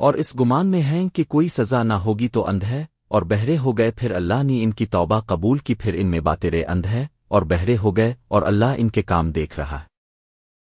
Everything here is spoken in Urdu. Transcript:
اور اس گمان میں ہیں کہ کوئی سزا نہ ہوگی تو اندھ ہے، اور بہرے ہو گئے پھر اللہ نے ان کی توبہ قبول کی، پھر ان میں باتیں اندھ ہے، اور بہرے ہو گئے اور اللہ ان کے کام دیکھ رہا ہے۔